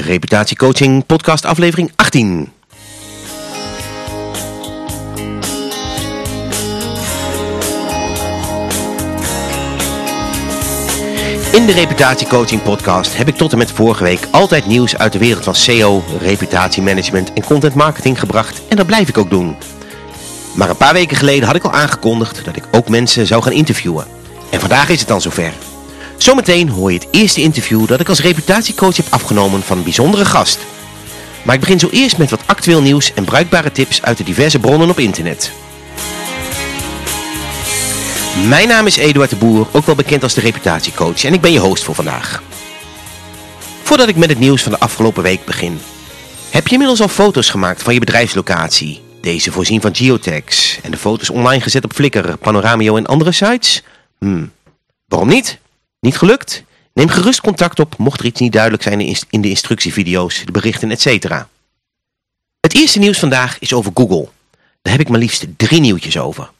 Reputatiecoaching podcast aflevering 18. In de Reputatiecoaching podcast heb ik tot en met vorige week altijd nieuws uit de wereld van SEO, reputatiemanagement en content marketing gebracht en dat blijf ik ook doen. Maar een paar weken geleden had ik al aangekondigd dat ik ook mensen zou gaan interviewen. En vandaag is het dan zover. Zometeen hoor je het eerste interview dat ik als reputatiecoach heb afgenomen van een bijzondere gast. Maar ik begin zo eerst met wat actueel nieuws en bruikbare tips uit de diverse bronnen op internet. Mijn naam is Eduard de Boer, ook wel bekend als de reputatiecoach en ik ben je host voor vandaag. Voordat ik met het nieuws van de afgelopen week begin. Heb je inmiddels al foto's gemaakt van je bedrijfslocatie? Deze voorzien van geotags en de foto's online gezet op Flickr, Panoramio en andere sites? Hmm, waarom niet? Niet gelukt? Neem gerust contact op mocht er iets niet duidelijk zijn in de instructievideo's, de berichten etc. Het eerste nieuws vandaag is over Google. Daar heb ik maar liefst drie nieuwtjes over.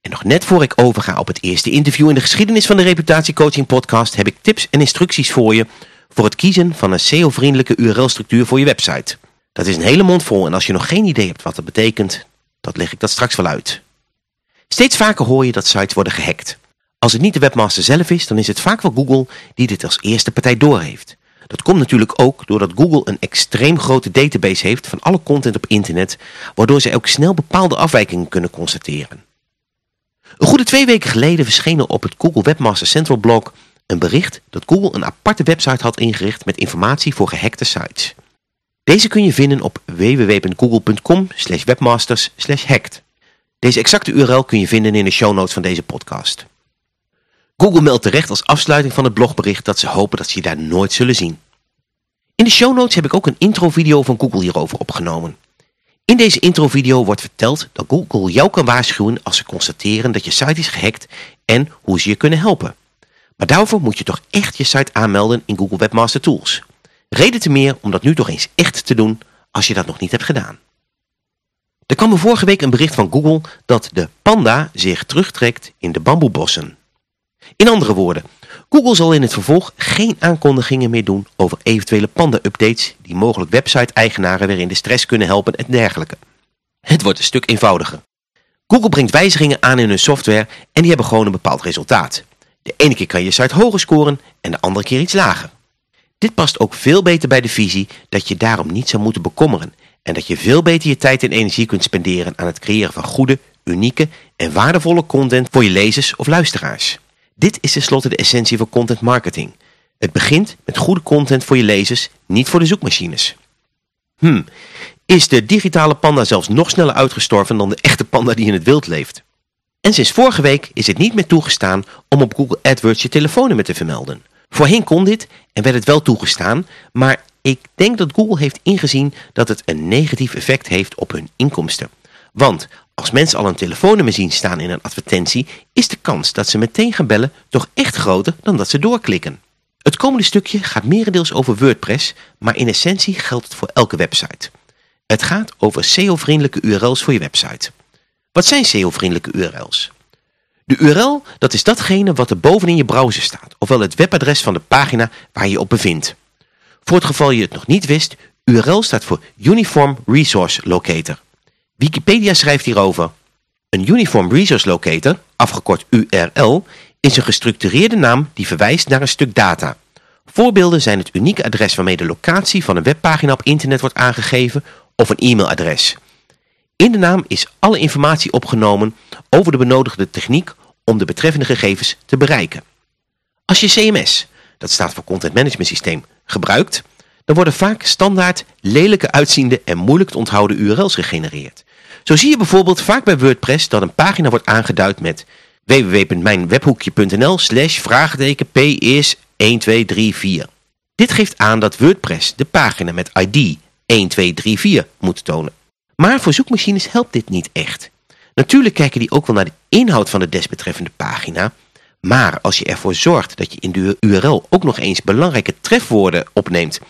En nog net voor ik overga op het eerste interview in de geschiedenis van de Reputatiecoaching podcast heb ik tips en instructies voor je voor het kiezen van een SEO-vriendelijke URL-structuur voor je website. Dat is een hele mond vol en als je nog geen idee hebt wat dat betekent, dat leg ik dat straks wel uit. Steeds vaker hoor je dat sites worden gehackt. Als het niet de webmaster zelf is, dan is het vaak wel Google die dit als eerste partij doorheeft. Dat komt natuurlijk ook doordat Google een extreem grote database heeft van alle content op internet, waardoor ze ook snel bepaalde afwijkingen kunnen constateren. Een goede twee weken geleden verscheen er op het Google Webmaster Central blog een bericht dat Google een aparte website had ingericht met informatie voor gehackte sites. Deze kun je vinden op www.google.com webmasters hacked. Deze exacte URL kun je vinden in de show notes van deze podcast. Google meldt terecht als afsluiting van het blogbericht dat ze hopen dat ze je daar nooit zullen zien. In de show notes heb ik ook een intro-video van Google hierover opgenomen. In deze intro-video wordt verteld dat Google jou kan waarschuwen als ze constateren dat je site is gehackt en hoe ze je kunnen helpen. Maar daarvoor moet je toch echt je site aanmelden in Google Webmaster Tools. Reden te meer om dat nu toch eens echt te doen als je dat nog niet hebt gedaan. Er kwam me vorige week een bericht van Google dat de panda zich terugtrekt in de bamboebossen. In andere woorden, Google zal in het vervolg geen aankondigingen meer doen over eventuele panda-updates die mogelijk website-eigenaren weer in de stress kunnen helpen en dergelijke. Het wordt een stuk eenvoudiger. Google brengt wijzigingen aan in hun software en die hebben gewoon een bepaald resultaat. De ene keer kan je site hoger scoren en de andere keer iets lager. Dit past ook veel beter bij de visie dat je daarom niet zou moeten bekommeren en dat je veel beter je tijd en energie kunt spenderen aan het creëren van goede, unieke en waardevolle content voor je lezers of luisteraars. Dit is tenslotte de essentie van content marketing. Het begint met goede content voor je lezers, niet voor de zoekmachines. Hmm, is de digitale panda zelfs nog sneller uitgestorven dan de echte panda die in het wild leeft? En sinds vorige week is het niet meer toegestaan om op Google AdWords je telefoonnummer te vermelden. Voorheen kon dit en werd het wel toegestaan, maar ik denk dat Google heeft ingezien dat het een negatief effect heeft op hun inkomsten. Want als mensen al een telefoonnummer zien staan in een advertentie, is de kans dat ze meteen gaan bellen toch echt groter dan dat ze doorklikken. Het komende stukje gaat merendeels over WordPress, maar in essentie geldt het voor elke website. Het gaat over SEO-vriendelijke URL's voor je website. Wat zijn SEO-vriendelijke URL's? De URL, dat is datgene wat er bovenin je browser staat, ofwel het webadres van de pagina waar je je op bevindt. Voor het geval je het nog niet wist, URL staat voor Uniform Resource Locator. Wikipedia schrijft hierover. Een Uniform Resource Locator, afgekort URL, is een gestructureerde naam die verwijst naar een stuk data. Voorbeelden zijn het unieke adres waarmee de locatie van een webpagina op internet wordt aangegeven of een e-mailadres. In de naam is alle informatie opgenomen over de benodigde techniek om de betreffende gegevens te bereiken. Als je CMS, dat staat voor Content Management Systeem, gebruikt, dan worden vaak standaard lelijke uitziende en moeilijk te onthouden URL's gegenereerd. Zo zie je bijvoorbeeld vaak bij WordPress dat een pagina wordt aangeduid met www.mijnwebhoekje.nl slash is 1234. Dit geeft aan dat WordPress de pagina met ID 1234 moet tonen. Maar voor zoekmachines helpt dit niet echt. Natuurlijk kijken die ook wel naar de inhoud van de desbetreffende pagina, maar als je ervoor zorgt dat je in de URL ook nog eens belangrijke trefwoorden opneemt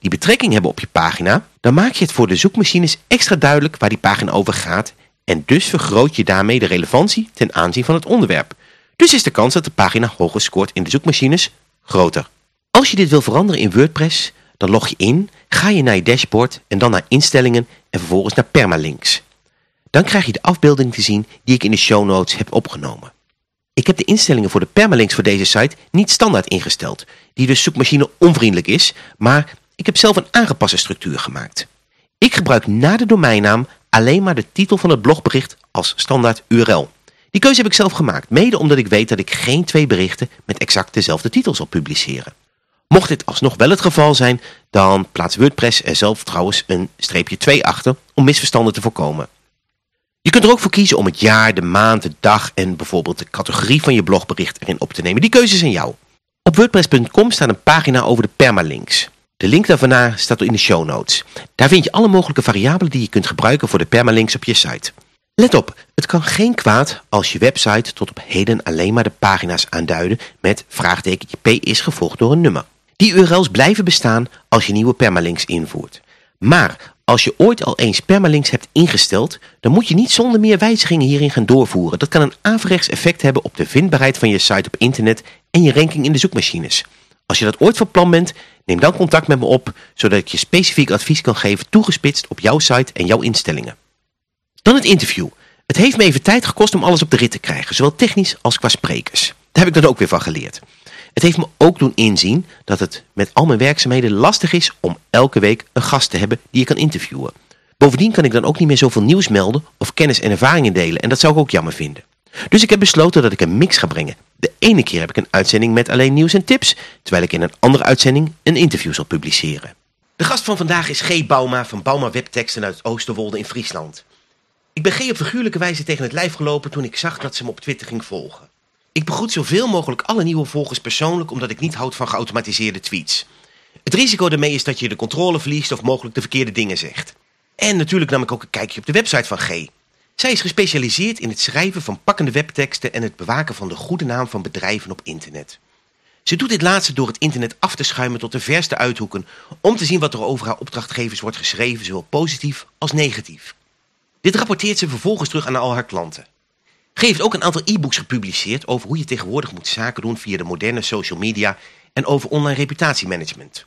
die betrekking hebben op je pagina, dan maak je het voor de zoekmachines extra duidelijk waar die pagina over gaat en dus vergroot je daarmee de relevantie ten aanzien van het onderwerp. Dus is de kans dat de pagina hoger scoort in de zoekmachines groter. Als je dit wil veranderen in WordPress, Dan log je in, ga je naar je dashboard en dan naar instellingen en vervolgens naar permalinks. Dan krijg je de afbeelding te zien die ik in de show notes heb opgenomen. Ik heb de instellingen voor de permalinks voor deze site niet standaard ingesteld, die dus zoekmachine onvriendelijk is, maar ik heb zelf een aangepaste structuur gemaakt. Ik gebruik na de domeinnaam alleen maar de titel van het blogbericht als standaard URL. Die keuze heb ik zelf gemaakt, mede omdat ik weet dat ik geen twee berichten met exact dezelfde titel zal publiceren. Mocht dit alsnog wel het geval zijn, dan plaatst WordPress er zelf trouwens een streepje 2 achter om misverstanden te voorkomen. Je kunt er ook voor kiezen om het jaar, de maand, de dag en bijvoorbeeld de categorie van je blogbericht erin op te nemen. Die keuze is aan jou. Op wordpress.com staat een pagina over de permalinks. De link daarvan staat in de show notes. Daar vind je alle mogelijke variabelen die je kunt gebruiken voor de permalinks op je site. Let op, het kan geen kwaad als je website tot op heden alleen maar de pagina's aanduiden met vraagtekentje p is gevolgd door een nummer. Die URL's blijven bestaan als je nieuwe permalinks invoert. Maar als je ooit al eens permalinks hebt ingesteld, dan moet je niet zonder meer wijzigingen hierin gaan doorvoeren. Dat kan een averechts effect hebben op de vindbaarheid van je site op internet en je ranking in de zoekmachines. Als je dat ooit van plan bent, neem dan contact met me op, zodat ik je specifiek advies kan geven toegespitst op jouw site en jouw instellingen. Dan het interview. Het heeft me even tijd gekost om alles op de rit te krijgen, zowel technisch als qua sprekers. Daar heb ik dan ook weer van geleerd. Het heeft me ook doen inzien dat het met al mijn werkzaamheden lastig is om elke week een gast te hebben die je kan interviewen. Bovendien kan ik dan ook niet meer zoveel nieuws melden of kennis en ervaringen delen en dat zou ik ook jammer vinden. Dus ik heb besloten dat ik een mix ga brengen. De ene keer heb ik een uitzending met alleen nieuws en tips, terwijl ik in een andere uitzending een interview zal publiceren. De gast van vandaag is G. Bauma van Bauma Webteksten uit Oosterwolde in Friesland. Ik ben G op figuurlijke wijze tegen het lijf gelopen toen ik zag dat ze me op Twitter ging volgen. Ik begroet zoveel mogelijk alle nieuwe volgers persoonlijk omdat ik niet houd van geautomatiseerde tweets. Het risico daarmee is dat je de controle verliest of mogelijk de verkeerde dingen zegt. En natuurlijk nam ik ook een kijkje op de website van G. Zij is gespecialiseerd in het schrijven van pakkende webteksten en het bewaken van de goede naam van bedrijven op internet. Ze doet dit laatste door het internet af te schuimen tot de verste uithoeken om te zien wat er over haar opdrachtgevers wordt geschreven, zowel positief als negatief. Dit rapporteert ze vervolgens terug aan al haar klanten. Heeft ook een aantal e-books gepubliceerd over hoe je tegenwoordig moet zaken doen via de moderne social media en over online reputatiemanagement.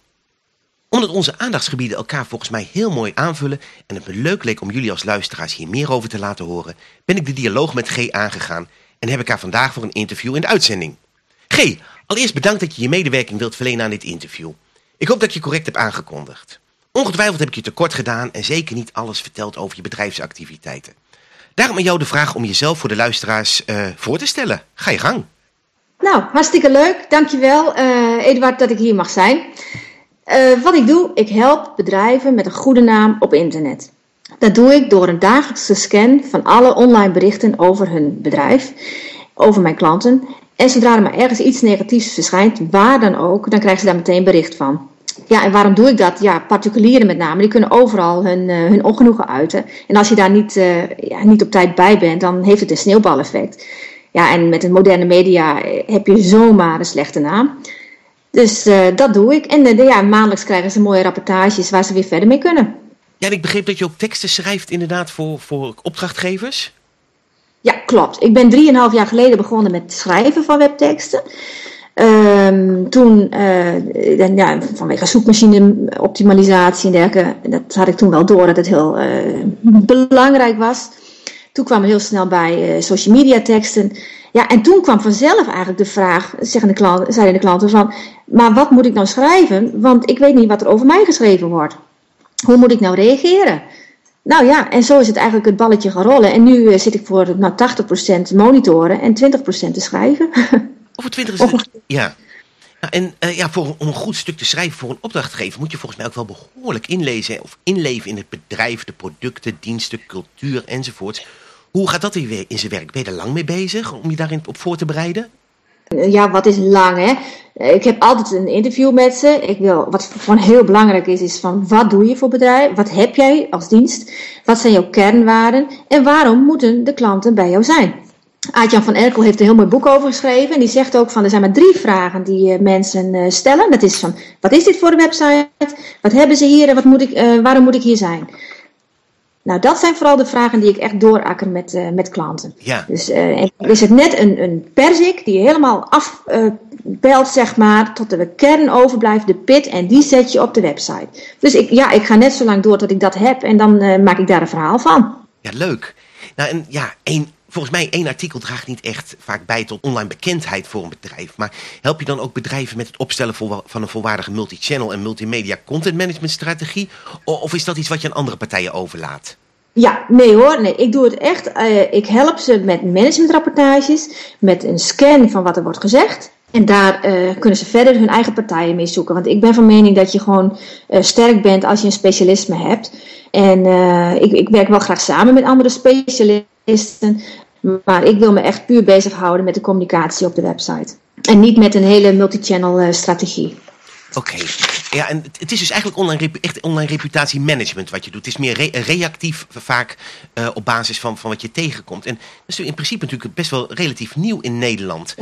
Omdat onze aandachtsgebieden elkaar volgens mij heel mooi aanvullen en het me leuk leek om jullie als luisteraars hier meer over te laten horen, ben ik de dialoog met G aangegaan en heb ik haar vandaag voor een interview in de uitzending. G, allereerst bedankt dat je je medewerking wilt verlenen aan dit interview. Ik hoop dat je correct hebt aangekondigd. Ongetwijfeld heb ik je tekort gedaan en zeker niet alles verteld over je bedrijfsactiviteiten. Daarom aan jou de vraag om jezelf voor de luisteraars uh, voor te stellen. Ga je gang. Nou, hartstikke leuk. Dankjewel uh, Eduard dat ik hier mag zijn. Uh, wat ik doe, ik help bedrijven met een goede naam op internet. Dat doe ik door een dagelijkse scan van alle online berichten over hun bedrijf, over mijn klanten. En zodra er maar ergens iets negatiefs verschijnt, waar dan ook, dan krijgen ze daar meteen bericht van. Ja, en waarom doe ik dat? Ja, particulieren met name, die kunnen overal hun, uh, hun ongenoegen uiten. En als je daar niet, uh, ja, niet op tijd bij bent, dan heeft het een sneeuwbaleffect. Ja, en met een moderne media heb je zomaar een slechte naam. Dus uh, dat doe ik. En ja, maandelijks krijgen ze mooie rapportages waar ze weer verder mee kunnen. Ja, en ik begreep dat je ook teksten schrijft inderdaad voor, voor opdrachtgevers. Ja, klopt. Ik ben drieënhalf jaar geleden begonnen met het schrijven van webteksten. Um, toen, uh, ja, vanwege zoekmachine optimalisatie en dergelijke, dat had ik toen wel door dat het heel uh, belangrijk was. Toen kwam er heel snel bij uh, social media teksten. Ja, en toen kwam vanzelf eigenlijk de vraag, zeggen de klanten, zeiden de klanten van, maar wat moet ik nou schrijven? Want ik weet niet wat er over mij geschreven wordt. Hoe moet ik nou reageren? Nou ja, en zo is het eigenlijk het balletje gaan rollen. En nu zit ik voor nou, 80% monitoren en 20% te schrijven. Over 20 is het, ja. Nou, en uh, ja, voor, om een goed stuk te schrijven voor een opdrachtgever moet je volgens mij ook wel behoorlijk inlezen of inleven in het bedrijf, de producten, diensten, cultuur enzovoorts. Hoe gaat dat in zijn werk? Ben je er lang mee bezig om je daarin op voor te bereiden? Ja, wat is lang hè? Ik heb altijd een interview met ze. Ik wil, wat gewoon heel belangrijk is, is van wat doe je voor bedrijf? Wat heb jij als dienst? Wat zijn jouw kernwaarden? En waarom moeten de klanten bij jou zijn? Aadjan van Erkel heeft een heel mooi boek over geschreven. En die zegt ook van er zijn maar drie vragen die uh, mensen uh, stellen. Dat is van wat is dit voor een website? Wat hebben ze hier en wat moet ik, uh, waarom moet ik hier zijn? Nou, dat zijn vooral de vragen die ik echt doorakker met, uh, met klanten. Ja. Dus uh, is het net een, een perzik die je helemaal afpelt, zeg maar, tot de kern overblijft, de pit, en die zet je op de website. Dus ik, ja, ik ga net zo lang door tot ik dat heb en dan maak ik daar een verhaal van. Ja, leuk. Nou, en ja, één volgens mij één artikel draagt niet echt vaak bij tot online bekendheid voor een bedrijf. Maar help je dan ook bedrijven met het opstellen van een volwaardige multichannel en multimedia content management strategie? Of is dat iets wat je aan andere partijen overlaat? Ja, nee hoor. Nee, ik doe het echt. Uh, ik help ze met managementrapportages, met een scan van wat er wordt gezegd. En daar uh, kunnen ze verder hun eigen partijen mee zoeken. Want ik ben van mening dat je gewoon uh, sterk bent als je een specialisme hebt. En ik, ik werk wel graag samen met andere specialisten. Maar ik wil me echt puur bezighouden met de communicatie op de website. En niet met een hele multichannel uh, strategie. Oké. Okay. Ja, en het is dus eigenlijk online, echt online reputatiemanagement wat je doet. Het is meer re reactief vaak uh, op basis van, van wat je tegenkomt. En dat is in principe natuurlijk best wel relatief nieuw in Nederland.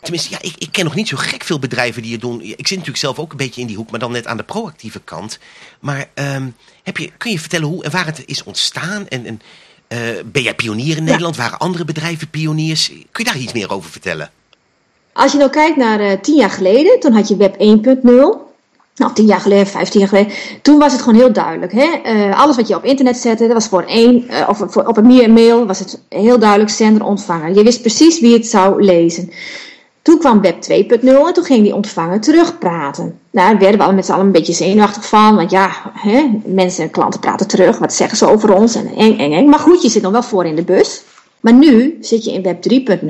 Tenminste, ja, ik, ik ken nog niet zo gek veel bedrijven die het doen. Ik zit natuurlijk zelf ook een beetje in die hoek, maar dan net aan de proactieve kant. Maar um, heb je, kun je vertellen hoe en waar het is ontstaan? En, en ben jij pionier in Nederland? Ja. Waren andere bedrijven pioniers? Kun je daar iets meer over vertellen? Als je nou kijkt naar uh, tien jaar geleden, toen had je web 1.0. Nou, tien jaar geleden, vijftien jaar geleden. Toen was het gewoon heel duidelijk. Hè? Uh, alles wat je op internet zette, dat was voor één, of voor, op een mail, was het heel duidelijk zender-ontvanger. Je wist precies wie het zou lezen. Toen kwam Web 2.0 en toen ging die ontvanger terugpraten. Nou, daar werden we met z'n allen een beetje zenuwachtig van. Want ja, hè, mensen en klanten praten terug. Wat zeggen ze over ons? En eng, eng, eng. Maar goed, je zit nog wel voor in de bus. Maar nu zit je in Web 3.0.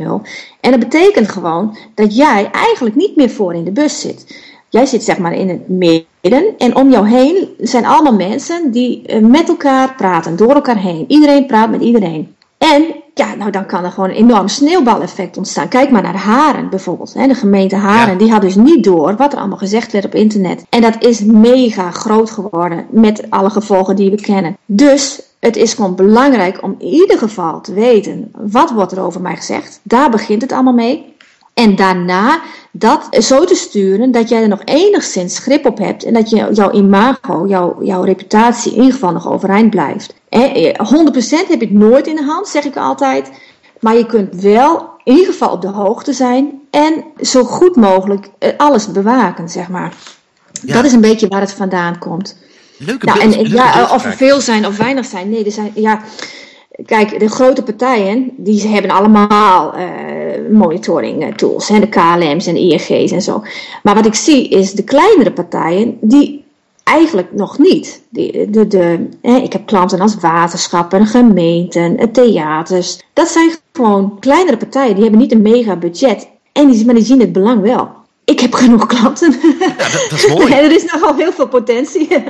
En dat betekent gewoon dat jij eigenlijk niet meer voor in de bus zit. Jij zit zeg maar in het midden. En om jou heen zijn allemaal mensen die met elkaar praten. Door elkaar heen. Iedereen praat met iedereen. En ja, nou dan kan er gewoon een enorm sneeuwbaleffect ontstaan. Kijk maar naar Haren bijvoorbeeld. Hè. De gemeente Haren, ja. die had dus niet door wat er allemaal gezegd werd op internet. En dat is mega groot geworden met alle gevolgen die we kennen. Dus het is gewoon belangrijk om in ieder geval te weten wat wordt er over mij gezegd. Daar begint het allemaal mee. En daarna dat zo te sturen dat jij er nog enigszins grip op hebt en dat je, jouw imago, jouw, jouw reputatie in ieder geval nog overeind blijft. 100% heb je het nooit in de hand, zeg ik altijd. Maar je kunt wel in ieder geval op de hoogte zijn en zo goed mogelijk alles bewaken, zeg maar. Ja. Dat is een beetje waar het vandaan komt. Leuke nou, beeld, en, leuke ja, of er veel zijn of weinig zijn. Nee, er zijn. Ja, Kijk, de grote partijen, die hebben allemaal uh, monitoring tools. Hè, de KLM's en de en zo. Maar wat ik zie is de kleinere partijen, die eigenlijk nog niet. De, de, de, hè, ik heb klanten als waterschappen, gemeenten, theaters. Dat zijn gewoon kleinere partijen, die hebben niet een mega budget. En die, maar die zien het belang wel. Ik heb genoeg klanten. Ja, dat, dat is mooi. er is nogal heel veel potentie.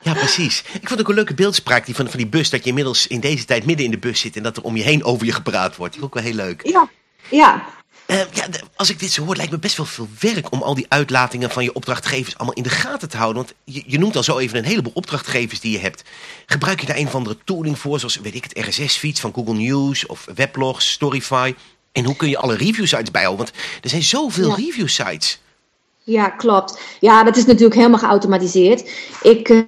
Ja, precies. Ik vond het ook een leuke beeldspraak die van, van die bus. Dat je inmiddels in deze tijd midden in de bus zit en dat er om je heen over je gepraat wordt. Die vond ik wel heel leuk. Ja, ja. Uh, ja, als ik dit zo hoor, lijkt me best wel veel werk om al die uitlatingen van je opdrachtgevers allemaal in de gaten te houden. Want je, je noemt al zo even een heleboel opdrachtgevers die je hebt. Gebruik je daar een of andere tooling voor, zoals weet ik het RSS-feeds van Google News of weblogs, Storyfy? En hoe kun je alle review sites bijhouden? Want er zijn zoveel ja. review sites. Ja, klopt. Ja, dat is natuurlijk helemaal geautomatiseerd. Ik uh,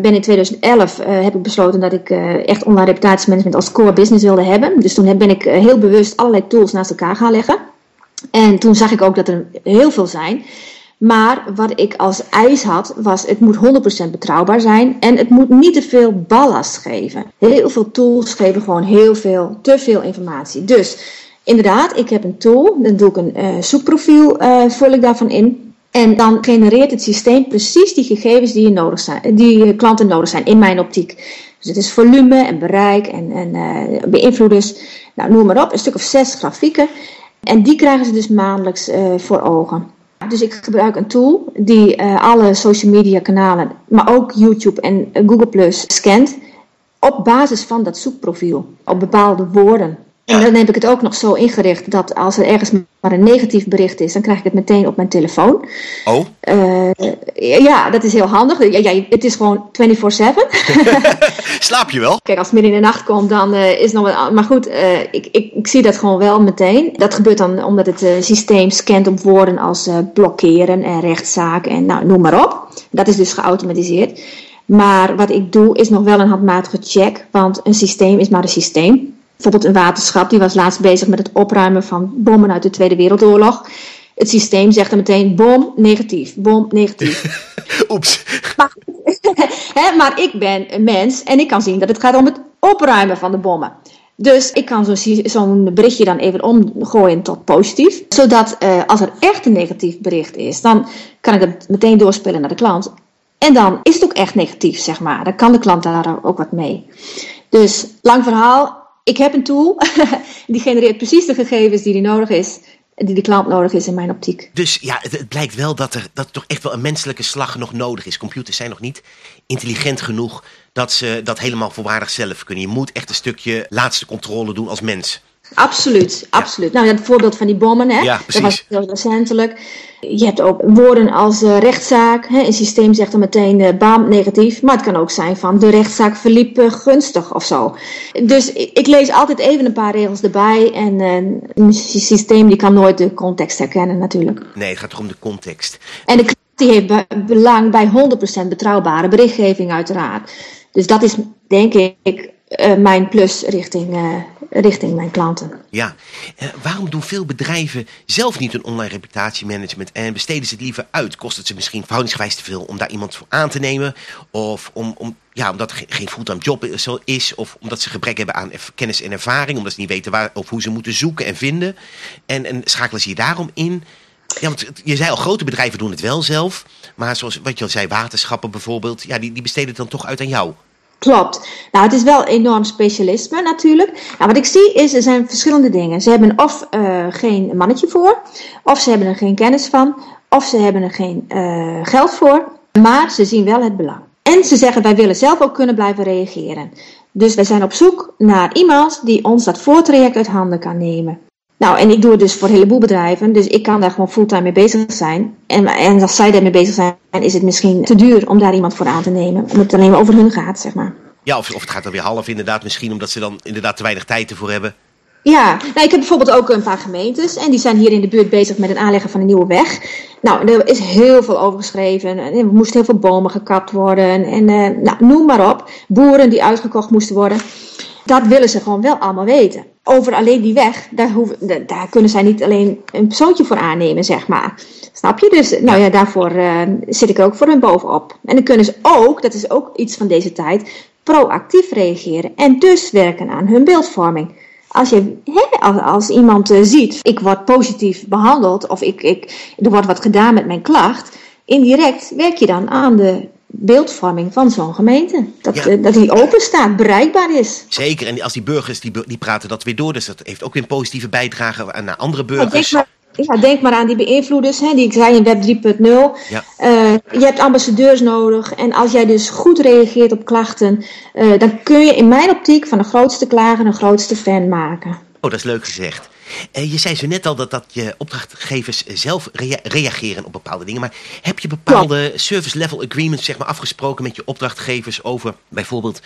ben in 2011 uh, heb ik besloten dat ik uh, echt online reputatiemanagement als core business wilde hebben. Dus toen ben ik heel bewust allerlei tools naast elkaar gaan leggen. En toen zag ik ook dat er heel veel zijn. Maar wat ik als eis had, was het moet 100% betrouwbaar zijn en het moet niet te veel ballast geven. Heel veel tools geven gewoon heel veel, te veel informatie. Dus inderdaad, ik heb een tool, dan doe ik een zoekprofiel, vul ik daarvan in. En dan genereert het systeem precies die gegevens die, je nodig zijn, die klanten nodig zijn in mijn optiek. Dus het is volume en bereik en, en uh, beïnvloeders. Nou, noem maar op, een stuk of zes grafieken. En die krijgen ze dus maandelijks uh, voor ogen. Dus ik gebruik een tool die uh, alle social media kanalen, maar ook YouTube en Google Plus scant. Op basis van dat zoekprofiel, op bepaalde woorden. En dan heb ik het ook nog zo ingericht dat als er ergens maar een negatief bericht is, dan krijg ik het meteen op mijn telefoon. Oh? Uh, ja, dat is heel handig. Ja, ja, het is gewoon 24-7. Slaap je wel? Kijk, als het midden in de nacht komt, dan uh, is het nog wat. Maar goed, uh, ik, ik, ik, zie dat gewoon wel meteen. Dat gebeurt dan omdat het systeem scant op woorden als blokkeren en rechtszaak en nou, noem maar op. Dat is dus geautomatiseerd. Maar wat ik doe is nog wel een handmatige check, want een systeem is maar een systeem. Bijvoorbeeld een waterschap, die was laatst bezig met het opruimen van bommen uit de Tweede Wereldoorlog. Het systeem zegt dan meteen bom negatief, bom negatief. Oeps. Maar, hè, maar ik ben een mens en ik kan zien dat het gaat om het opruimen van de bommen. Dus ik kan zo'n berichtje dan even omgooien tot positief. Zodat uh, als er echt een negatief bericht is, dan kan ik het meteen doorspelen naar de klant. En dan is het ook echt negatief, zeg maar. Dan kan de klant daar ook wat mee. Dus lang verhaal. Ik heb een tool. die genereert precies de gegevens die die nodig is die de klant nodig is in mijn optiek. Dus ja, het, blijkt wel dat er, dat er toch echt wel een menselijke slag nog nodig is. Computers zijn nog niet intelligent genoeg dat ze dat helemaal volwaardig zelf kunnen. Je moet echt een stukje laatste controle doen als mens. Absoluut, absoluut. Nou ja, het voorbeeld van die bommen, hè? Ja, dat was heel recentelijk. Je hebt ook woorden als uh, rechtszaak. Hè? Een systeem zegt dan meteen uh, bam, negatief. Maar het kan ook zijn van de rechtszaak verliep uh, gunstig of zo. Dus ik, ik, lees altijd even een paar regels erbij. En een systeem die kan nooit de context herkennen natuurlijk. Nee, het gaat toch om de context. En de die heeft belang bij 100% betrouwbare berichtgeving uiteraard. Dus dat is denk ik uh, mijn plus richting, uh, richting mijn klanten. Ja, uh, waarom doen veel bedrijven zelf niet een online reputatiemanagement en besteden ze het liever uit? Kost het ze misschien verhoudingsgewijs te veel om daar iemand voor aan te nemen? Of om, om, ja, omdat er geen fulltime job is, of omdat ze gebrek hebben aan kennis en ervaring, omdat ze niet weten waar, of hoe ze moeten zoeken en vinden? En, en schakelen ze je daarom in? Ja, want je zei al, grote bedrijven doen het wel zelf. Maar zoals wat je al zei, waterschappen bijvoorbeeld, ja, die, die besteden het dan toch uit aan jou. Klopt. Nou, het is wel enorm specialisme natuurlijk. Nou, wat ik zie is, er zijn verschillende dingen. Ze hebben of uh, geen mannetje voor, of ze hebben er geen kennis van, of ze hebben er geen uh, geld voor. Maar ze zien wel het belang. En ze zeggen, wij willen zelf ook kunnen blijven reageren. Dus wij zijn op zoek naar iemand die ons dat voortraject uit handen kan nemen. Nou, en ik doe het dus voor een heleboel bedrijven, dus ik kan daar gewoon fulltime mee bezig zijn. En, en als zij daarmee bezig zijn, is het misschien te duur om daar iemand voor aan te nemen. Omdat het alleen maar over hun gaat, zeg maar. Ja, of, of het gaat dan weer half inderdaad, misschien omdat ze dan inderdaad te weinig tijd ervoor hebben. Ja, nou, ik heb bijvoorbeeld ook een paar gemeentes en die zijn hier in de buurt bezig met het aanleggen van een nieuwe weg. Nou, er is heel veel over geschreven. Er moesten heel veel bomen gekapt worden en uh, nou, noem maar op. Boeren die uitgekocht moesten worden. Dat willen ze gewoon wel allemaal weten. Over alleen die weg, daar, hoeven, daar kunnen zij niet alleen een persoontje voor aannemen, zeg maar. Snap je? Dus nou ja, daarvoor uh, zit ik ook voor hun bovenop. En dan kunnen ze ook, dat is ook iets van deze tijd, proactief reageren. En dus werken aan hun beeldvorming. Als, je, hè, als, als iemand uh, ziet, ik word positief behandeld of ik, ik, er wordt wat gedaan met mijn klacht, indirect werk je dan aan de beeldvorming van zo'n gemeente. Dat, ja. uh, dat die open staat, bereikbaar is. Zeker, en als die burgers, die, die praten dat weer door. Dus dat heeft ook weer een positieve bijdrage aan andere burgers. Ja, denk, maar, ja, denk maar aan die beïnvloeders, hè, die ik zei in Web 3.0. Ja. Uh, je hebt ambassadeurs nodig. En als jij dus goed reageert op klachten, uh, dan kun je in mijn optiek van de grootste klager een grootste fan maken. Oh, dat is leuk gezegd. Uh, je zei zo net al dat, dat je opdrachtgevers zelf rea reageren op bepaalde dingen. Maar heb je bepaalde ja. service level agreements zeg maar, afgesproken met je opdrachtgevers over bijvoorbeeld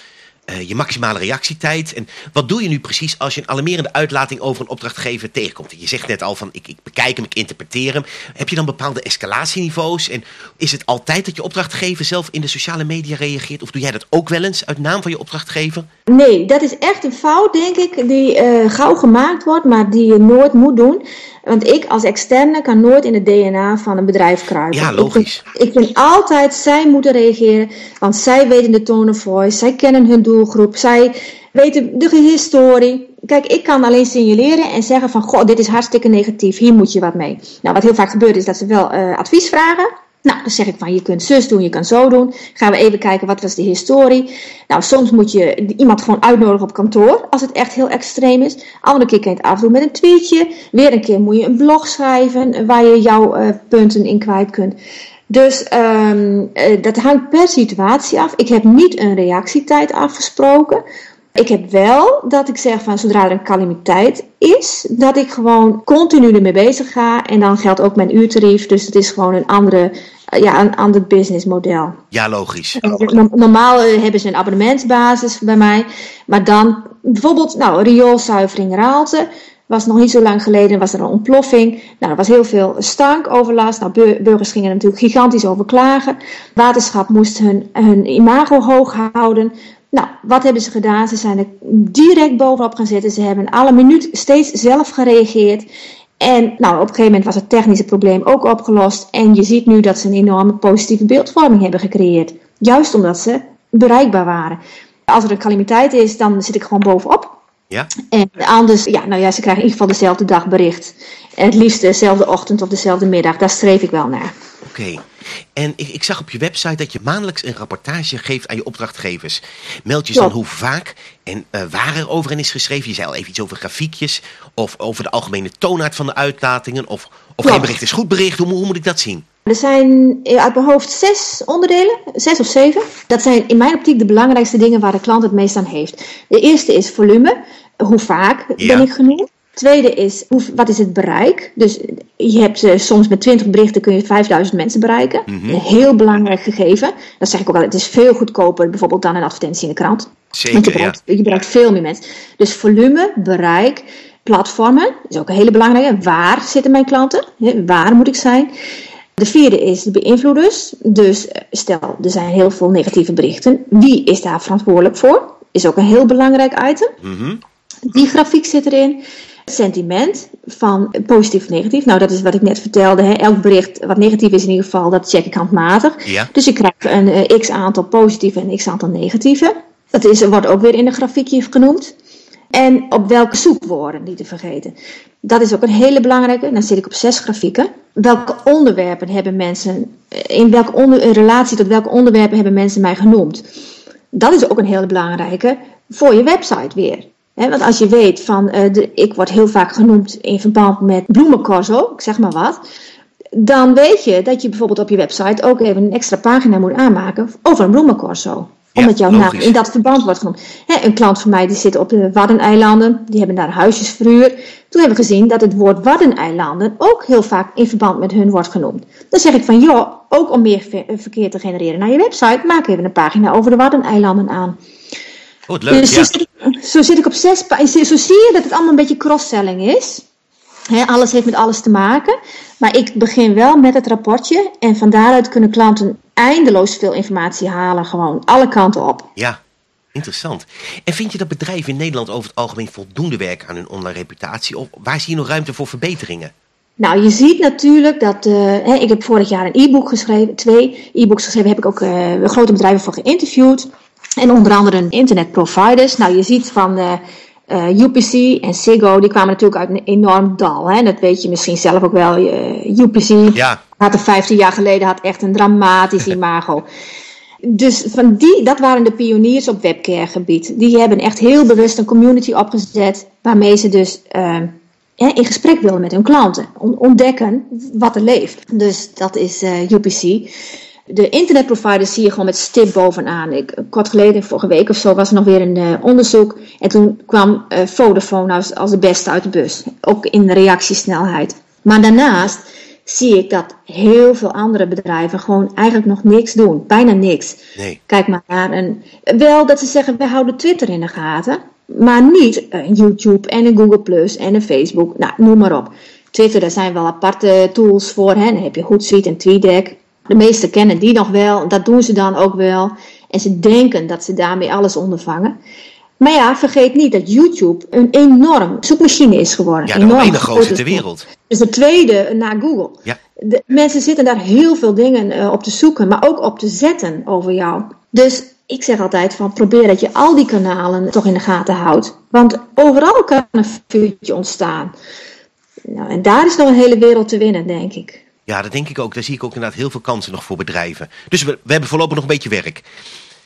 uh, je maximale reactietijd. En wat doe je nu precies als je een alarmerende uitlating over een opdrachtgever tegenkomt? Je zegt net al van ik, ik bekijk hem, ik interpreteer hem. Heb je dan bepaalde escalatieniveaus? En is het altijd dat je opdrachtgever zelf in de sociale media reageert? Of doe jij dat ook wel eens uit naam van je opdrachtgever? Nee, dat is echt een fout, denk ik, die uh, gauw gemaakt wordt, maar die je nooit moet doen. Want ik als externe kan nooit in het DNA van een bedrijf kruipen. Ja, logisch. Ik vind, ik vind altijd, zij moeten reageren, want zij weten de tone of voice, zij kennen hun doelgroep, zij weten de historie. Kijk, ik kan alleen signaleren en zeggen van, goh, dit is hartstikke negatief, hier moet je wat mee. Nou, wat heel vaak gebeurt is dat ze wel uh, advies vragen. Nou, dan zeg ik van je kunt zus doen, je kan zo doen. Gaan we even kijken wat was de historie. Nou, soms moet je iemand gewoon uitnodigen op kantoor als het echt heel extreem is. Andere keer kun je het afdoen met een tweetje. Weer een keer moet je een blog schrijven waar je jouw uh, punten in kwijt kunt. Dus um, uh, dat hangt per situatie af. Ik heb niet een reactietijd afgesproken. Ik heb wel dat ik zeg van zodra er een calamiteit is, dat ik gewoon continu ermee bezig ga. En dan geldt ook mijn uurtarief. Dus het is gewoon een andere ja, een ander businessmodel. Ja, logisch. Normaal hebben ze een abonnementsbasis bij mij. Maar dan bijvoorbeeld, nou, rioolzuivering Raalte. was nog niet zo lang geleden, was er een ontploffing. Nou, er was heel veel stankoverlast. Nou, burgers gingen er natuurlijk gigantisch over klagen. Waterschap moest hun, hun imago hoog houden. Nou, wat hebben ze gedaan? Ze zijn er direct bovenop gaan zitten. Ze hebben alle minuut steeds zelf gereageerd. En nou, op een gegeven moment was het technische probleem ook opgelost. En je ziet nu dat ze een enorme positieve beeldvorming hebben gecreëerd. Juist omdat ze bereikbaar waren. Als er een calamiteit is, dan zit ik gewoon bovenop. Ja? En anders, ja, nou ja, ze krijgen in ieder geval dezelfde dag bericht. het liefst dezelfde ochtend of dezelfde middag. Daar streef ik wel naar. Oké. En ik, ik, zag op je website dat je maandelijks een rapportage geeft aan je opdrachtgevers. Meld je dan hoe vaak en uh, waar er over is geschreven? Je zei al even iets over grafiekjes. Of over de algemene toonaard van de uitlatingen. Of, of geen bericht is goed bericht. Hoe, hoe moet ik dat zien? Er zijn uit mijn hoofd zes onderdelen, zes of zeven. Dat zijn in mijn optiek de belangrijkste dingen waar de klant het meest aan heeft. De eerste is volume. Hoe vaak ben ik genoemd? Tweede is, hoe, wat is het bereik? Dus je hebt uh, soms met 20 berichten kun je 5000 mensen bereiken. Mhm. Een heel belangrijk gegeven. Dat zeg ik ook al, het is veel goedkoper bijvoorbeeld dan een advertentie in de krant. Zeker, Want je bereikt, ja. je bereikt veel meer mensen. Dus volume, bereik, platformen, is ook een hele belangrijke. Waar zitten mijn klanten? Waar moet ik zijn? De vierde is de beïnvloeders. Dus eh, stel, er zijn heel veel negatieve berichten. Wie is daar verantwoordelijk voor? Is ook een heel belangrijk item. Mhm. Die grafiek zit erin. Sentiment van positief of negatief. Nou, dat is wat ik net vertelde. Hè. Elk bericht wat negatief is in ieder geval, dat check ik handmatig. Ja. Dus ik krijg een uh, x aantal positieve en x aantal negatieve. Dat is, wordt ook weer in een grafiekje genoemd. En op welke zoekwoorden, niet te vergeten. Dat is ook een hele belangrijke. Dan zit ik op zes grafieken. Welke onderwerpen hebben mensen, in, welke onder, in relatie tot welke onderwerpen hebben mensen mij genoemd? Dat is ook een hele belangrijke voor je website weer. He, want als je weet van, uh, de, ik word heel vaak genoemd in verband met bloemencorso, ik zeg maar wat. Dan weet je dat je bijvoorbeeld op je website ook even een extra pagina moet aanmaken over een bloemencorso omdat jouw naam in dat verband wordt genoemd. He, een klant van mij die zit op de Waddeneilanden, die hebben daar huisjesverhuur. Toen hebben we gezien dat het woord Waddeneilanden ook heel vaak in verband met hun wordt genoemd. Dan zeg ik van joh, ook om meer ver verkeer te genereren naar je website, maak even een pagina over de Waddeneilanden aan. Oh, leuk, dus ja. zo, zit ik, zo zit ik op zes Zo zie je dat het allemaal een beetje cross-selling is. He, alles heeft met alles te maken. Maar ik begin wel met het rapportje. En van daaruit kunnen klanten eindeloos veel informatie halen. Gewoon alle kanten op. Ja, interessant. En vind je dat bedrijven in Nederland over het algemeen voldoende werken aan hun online reputatie? Of waar zie je nog ruimte voor verbeteringen? Nou, je ziet natuurlijk dat. Uh, hè, ik heb vorig jaar een e-book geschreven, twee e-books geschreven, heb ik ook uh, grote bedrijven voor geïnterviewd. En onder andere internetproviders. Nou, je ziet van. Uh, uh, UPC en Ziggo, die kwamen natuurlijk uit een enorm dal. Hè? Dat weet je misschien zelf ook wel. Uh, UPC ja. had er 15 jaar geleden had echt een dramatisch imago. Dus van die, dat waren de pioniers op webcaregebied. Die hebben echt heel bewust een community opgezet waarmee ze dus uh, in gesprek wilden met hun klanten. Ontdekken wat er leeft. Dus dat is UPC. De internetproviders zie je gewoon met stip bovenaan. Ik, kort geleden, vorige week of zo, was er nog weer een uh, onderzoek. En toen kwam uh, Vodafone als, als de beste uit de bus. Ook in reactiesnelheid. Maar daarnaast zie ik dat heel veel andere bedrijven gewoon eigenlijk nog niks doen. Bijna niks. Nee. Kijk maar naar een... Wel dat ze zeggen, we houden Twitter in de gaten. Maar niet een YouTube en een Google Plus en een Facebook. Nou, noem maar op. Twitter, daar zijn wel aparte tools voor. Hè. Dan heb je Hootsuite en TweetDeck. De meesten kennen die nog wel, dat doen ze dan ook wel. En ze denken dat ze daarmee alles ondervangen. Maar ja, vergeet niet dat YouTube een enorm zoekmachine is geworden. Ja, de enorm ene grootste ter wereld. Dus de tweede na Google. Ja. De, mensen zitten daar heel veel dingen uh, op te zoeken, maar ook op te zetten over jou. Dus ik zeg altijd van probeer dat je al die kanalen toch in de gaten houdt. Want overal kan een vuurtje ontstaan. Nou, en daar is nog een hele wereld te winnen, denk ik. Ja, dat denk ik ook. Daar zie ik ook inderdaad heel veel kansen nog voor bedrijven. Dus we, we hebben voorlopig nog een beetje werk.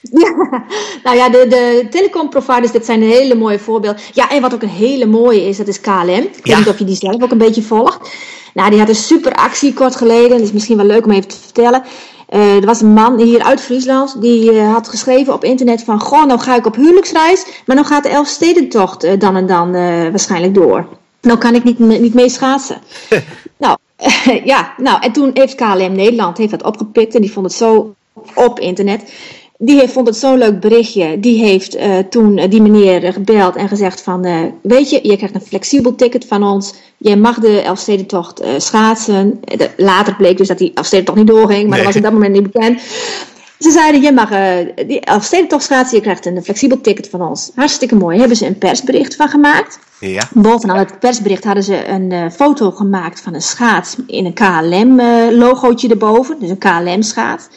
Ja, nou ja, de, de telecomproviders, dit zijn een hele mooie voorbeelden. Ja, en wat ook een hele mooie is, dat is KLM. Ik weet niet of je die zelf ook een beetje volgt. Nou, die had een super actie kort geleden. Dat is misschien wel leuk om even te vertellen. Eh, er was een man hier uit Friesland, die eh, had geschreven op internet van... Goh, nou ga ik op huwelijksreis, maar dan gaat de Elfstedentocht eh, dan en dan waarschijnlijk door. Nou kan ik niet, niet mee schaatsen. nou, ja, nou, en toen heeft KLM Nederland heeft dat opgepikt en die vond het zo op internet. die heeft, vond het zo'n leuk berichtje. Die heeft uh, toen uh, die meneer gebeld en gezegd van... Uh, weet je, je krijgt een flexibel ticket van ons. Je mag de Elfstedentocht schaatsen. De, later bleek dus dat die Elfstedentocht niet doorging. Maar nee. dat was op dat moment niet bekend. Ze zeiden, je mag die Elfstedentocht schaatsen. Je krijgt een flexibel ticket van ons. Hartstikke mooi. Hebben ze een persbericht van gemaakt. Ja. Bovenaan het persbericht hadden ze een foto gemaakt van een schaats... in een KLM-logootje erboven. Dus een KLM-schaats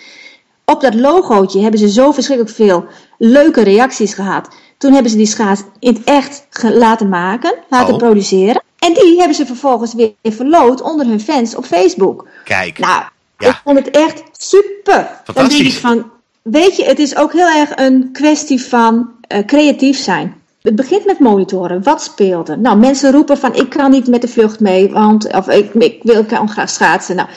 op dat logootje hebben ze zo verschrikkelijk veel leuke reacties gehad. Toen hebben ze die schaats in het echt laten maken, laten Oh. produceren. En die hebben ze vervolgens weer verloot onder hun fans op Facebook. Kijk, Nou, Ja. ik vond het echt super. Dan denk ik van, weet je, het is ook heel erg een kwestie van eh, creatief zijn. Het begint met monitoren. Wat speelt er? Nou, mensen roepen van, ik kan niet met de vlucht mee, want of ik, ik wil kan graag schaatsen. Nou,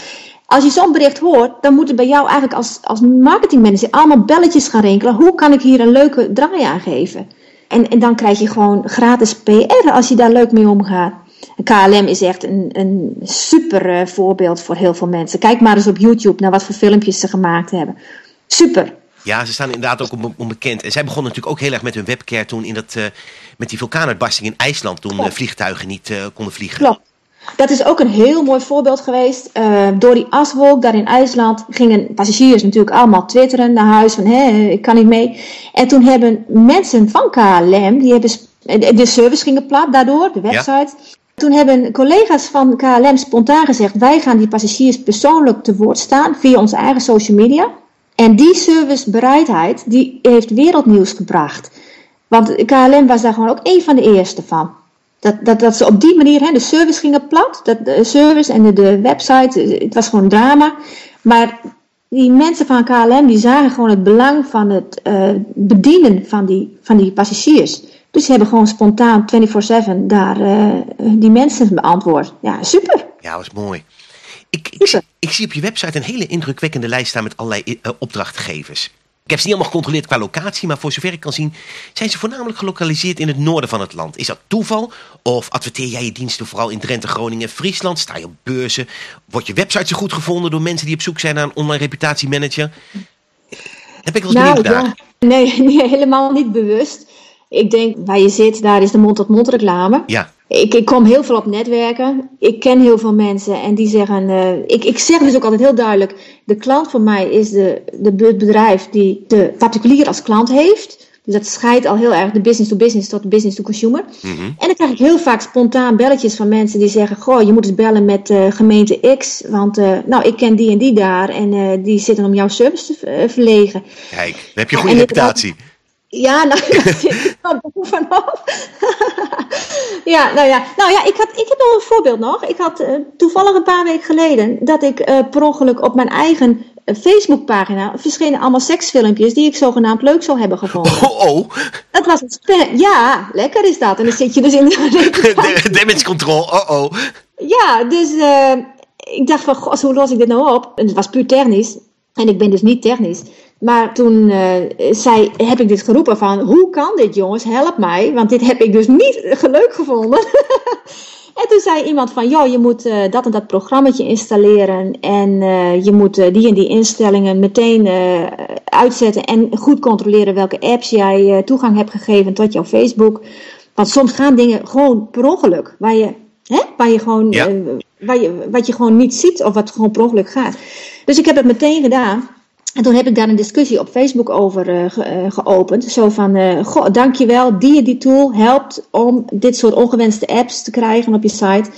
als je zo'n bericht hoort, dan moet er bij jou eigenlijk als, als marketingmanager allemaal belletjes gaan rinkelen. Hoe kan ik hier een leuke draai aan geven? En, en dan krijg je gewoon gratis PR als je daar leuk mee omgaat. KLM is echt een, een super eh, voorbeeld voor heel veel mensen. Kijk maar eens op YouTube naar wat voor filmpjes ze gemaakt hebben. Super. ja, ze staan inderdaad ook onbe- onbekend. En zij begonnen natuurlijk ook heel erg met hun webcare toen in dat, eh, met die vulkaanuitbarsting in IJsland. Toen eh, vliegtuigen niet konden vliegen. Klopt. Dat is ook een heel mooi voorbeeld geweest. Door die aswolk daar in IJsland gingen passagiers natuurlijk allemaal twitteren naar huis van hé, ik kan niet mee. En toen hebben mensen van KLM, die hebben de service ging plat daardoor, de website. Toen hebben collega's van KLM spontaan gezegd, wij gaan die passagiers persoonlijk te woord staan via onze eigen social media. En die servicebereidheid, die heeft wereldnieuws gebracht. Want KLM was daar gewoon ook een van de eerste van. Dat, dat, dat ze op die manier, hè, de service gingen plat, dat, de service en de, de website, het was gewoon drama. Maar die mensen van KLM, die zagen gewoon het belang van het eh, bedienen van die, van die passagiers. Dus ze hebben gewoon spontaan 24-7 daar eh, die mensen beantwoord. Ja, super. Ja, was mooi. Ik, ik, zie, ik zie op je website een hele indrukwekkende lijst staan met allerlei eh, opdrachtgevers. Ik heb ze niet allemaal gecontroleerd qua locatie, maar voor zover ik kan zien zijn ze voornamelijk gelokaliseerd in het noorden van het land. Is dat toeval? Of adverteer jij je diensten vooral in Drenthe, Groningen en Friesland? Sta je op beurzen? Wordt je website zo goed gevonden door mensen die op zoek zijn naar een online reputatiemanager? Ben ik wel eens benieuwd. Nou, ja. Nee, nee, helemaal niet bewust. Ik denk, waar je zit, daar is de mond-tot-mond reclame. Ja, Ik, ik kom heel veel op netwerken. Ik ken heel veel mensen en die zeggen. eh, ik, ik zeg dus ook altijd heel duidelijk: de klant voor mij is de, de, het bedrijf die de particulier als klant heeft. Dus dat scheidt al heel erg de business to business tot de business to consumer. mhm. En dan krijg ik heel vaak spontaan belletjes van mensen die zeggen: Goh, je moet eens bellen met eh, gemeente X. Want eh, nou, ik ken die en die daar en die zitten om jouw service te verlegen. kijk, dan heb je een goede en reputatie. Ja, nou, bovenop. ja, nou ja, nou ja ik, had, ik heb nog een voorbeeld nog. Ik had eh, toevallig een paar weken geleden dat ik eh, per ongeluk op mijn eigen eh, Facebookpagina verschenen allemaal seksfilmpjes die ik zogenaamd leuk zou hebben gevonden. Oh, oh, Dat was een. Ja, lekker is dat. En dan zit je dus in de damage control, oh, oh. Ja, dus ik dacht van, god, hoe los ik dit nou op? En het was puur technisch. En ik ben dus niet technisch. Maar toen eh, zei, heb ik dit geroepen van, hoe kan dit jongens, help mij. Want dit heb ik dus niet leuk gevonden. en toen zei iemand van, joh, je moet eh, dat en dat programmaatje installeren. En eh, je moet die en die instellingen meteen uitzetten. En goed controleren welke apps jij toegang hebt gegeven tot jouw Facebook. Want soms gaan dingen gewoon per ongeluk. Waar je, hè, waar je gewoon, Ja. waar je, wat je gewoon niet ziet of wat gewoon per ongeluk gaat. Dus ik heb het meteen gedaan. En toen heb ik daar een discussie op Facebook over eh, ge- eh, geopend. Zo van, eh goh, dankjewel, die die tool helpt om dit soort ongewenste apps te krijgen op je site.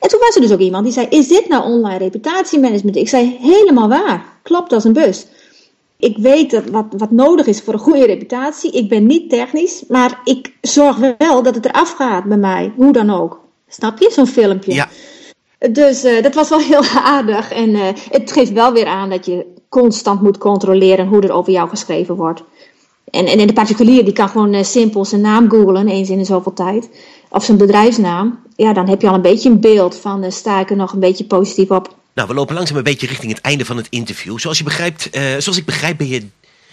En toen was er dus ook iemand die zei, is dit nou online reputatiemanagement? Ik zei, helemaal waar, klopt als een bus. Ik weet dat wat, wat nodig is voor een goede reputatie. Ik ben niet technisch, maar ik zorg wel dat het eraf gaat bij mij, hoe dan ook. Snap je, zo'n filmpje? Ja, Dus dat was wel heel aardig. En het geeft wel weer aan dat je constant moet controleren hoe er over jou geschreven wordt. En, en de particulier die kan gewoon eh, simpel zijn naam googlen, eens in zoveel tijd. Of zijn bedrijfsnaam. Ja, dan heb je al een beetje een beeld van eh, sta ik er nog een beetje positief op. Nou, we lopen langzaam een beetje richting het einde van het interview. Zoals, je begrijpt, eh, zoals ik begrijp ben je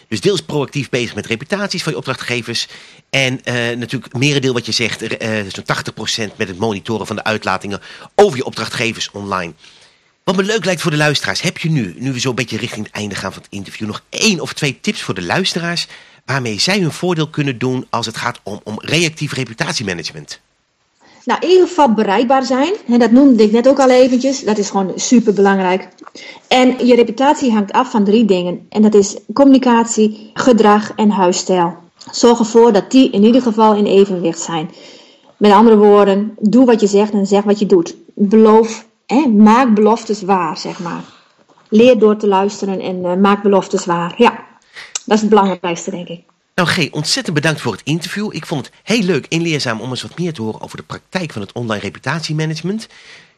dus deels proactief bezig met reputaties van je opdrachtgevers. En eh, natuurlijk merendeel wat je zegt, zo'n 80% met het monitoren van de uitlatingen over je opdrachtgevers online. Wat me leuk lijkt voor de luisteraars, heb je nu, nu we zo een beetje richting het einde gaan van het interview, nog één of twee tips voor de luisteraars waarmee zij hun voordeel kunnen doen als het gaat om, om reactief reputatiemanagement? Nou, in ieder geval bereikbaar zijn. En dat noemde ik net ook al eventjes. Dat is gewoon super belangrijk. En je reputatie hangt af van drie dingen. En dat is communicatie, gedrag en huisstijl. Zorg ervoor dat die in ieder geval in evenwicht zijn. Met andere woorden, doe wat je zegt en zeg wat je doet. Beloof, maak beloftes waar, zeg maar. Leer door te luisteren en uh, maak beloftes waar. Ja, dat is het belangrijkste, denk ik. Nou G, ontzettend bedankt voor het interview. Ik vond het heel leuk en leerzaam om eens wat meer te horen over de praktijk van het online reputatiemanagement.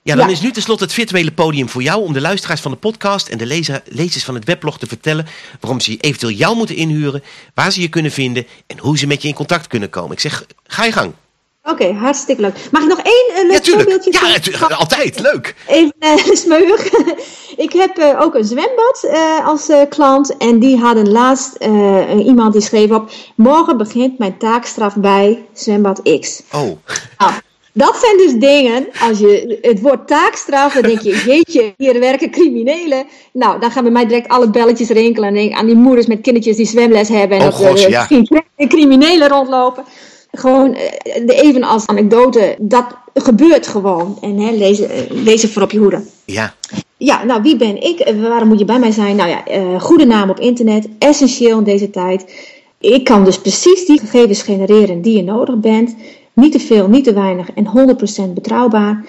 Ja, dan is nu tenslotte het virtuele podium voor jou om de luisteraars van de podcast en de lezer, lezers van het weblog te vertellen waarom ze eventueel jou moeten inhuren, waar ze je kunnen vinden en hoe ze met je in contact kunnen komen. Ik zeg, ga je gang. Oké, hartstikke leuk. Mag ik nog één uh, leuk ja, voorbeeldje? Ja, altijd. Leuk. Even uh, smeuig. ik heb uh, ook een zwembad als klant. En die hadden laatst iemand die schreef op... Morgen begint mijn taakstraf bij zwembad X. Oh. Nou, dat zijn dus dingen, als je het woord taakstraf, dan denk je, jeetje, hier werken criminelen. Nou, dan gaan bij mij direct alle belletjes rinkelen. En denk aan die moeders met kindertjes die zwemles hebben. En oh, dat er ja. criminelen rondlopen gewoon eh, even als anekdote, dat gebeurt gewoon. En hè, lees, lees voor op je hoede. Ja. Ja, nou wie ben ik? Eh, waarom moet je bij mij zijn? Nou ja, uh, goede naam op internet, essentieel in deze tijd. Ik kan dus precies die gegevens genereren die je nodig bent. Niet te veel, niet te weinig en 100% betrouwbaar.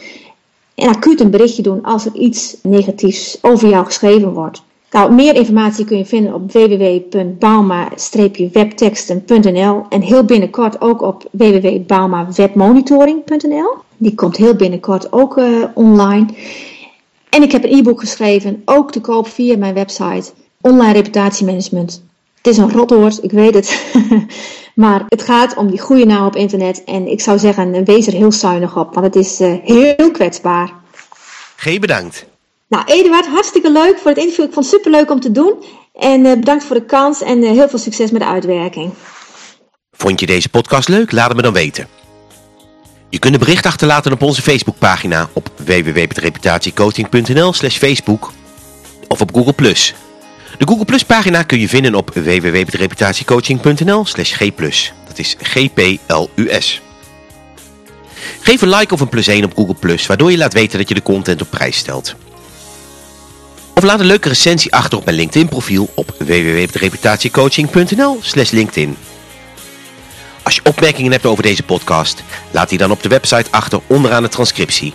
En acuut een berichtje doen als er iets negatiefs over jou geschreven wordt. Nou, meer informatie kun je vinden op www.bauma-webteksten.nl en heel binnenkort ook op www.baumawebmonitoring.nl. Die komt heel binnenkort ook uh, online. En ik heb een e-book geschreven, ook te koop via mijn website, Online Reputatiemanagement. Het is een rotwoord, ik weet het. maar het gaat om die goede naam op internet. En ik zou zeggen, wees er heel zuinig op, want het is uh, heel kwetsbaar. Geen bedankt. Nou, Eduard, hartstikke leuk voor het interview. Ik vond het superleuk om te doen. En uh, bedankt voor de kans en uh, heel veel succes met de uitwerking. Vond je deze podcast leuk? Laat het me dan weten. Je kunt een bericht achterlaten op onze Facebookpagina op www.reputatiecoaching.nl slash Facebook of op Google+. De Google Plus pagina kun je vinden op www.reputatiecoaching.nl slash G+. Dat is G-P-L-U-S. Geef een like of een plus 1 op Google+, waardoor je laat weten dat je de content op prijs stelt. Of laat een leuke recensie achter op mijn LinkedIn profiel op www.reputatiecoaching.nl slash LinkedIn. Als je opmerkingen hebt over deze podcast, laat die dan op de website achter onderaan de transcriptie.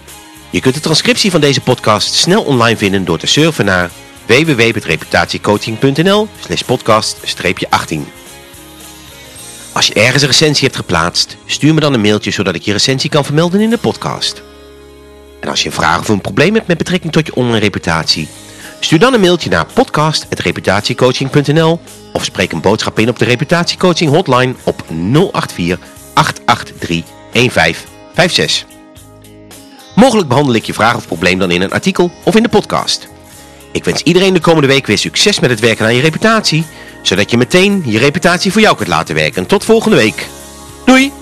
Je kunt de transcriptie van deze podcast snel online vinden door te surfen naar www.reputatiecoaching.nl slash podcast-18. Als je ergens een recensie hebt geplaatst, stuur me dan een mailtje zodat ik je recensie kan vermelden in de podcast. En als je een vraag of een probleem hebt met betrekking tot je online reputatie, Stuur dan een mailtje naar podcast.reputatiecoaching.nl of spreek een boodschap in op de reputatiecoaching hotline op 084 883 1556. Mogelijk behandel ik je vraag of probleem dan in een artikel of in de podcast. Ik wens iedereen de komende week weer succes met het werken aan je reputatie, zodat je meteen je reputatie voor jou kunt laten werken. Tot volgende week. Doei!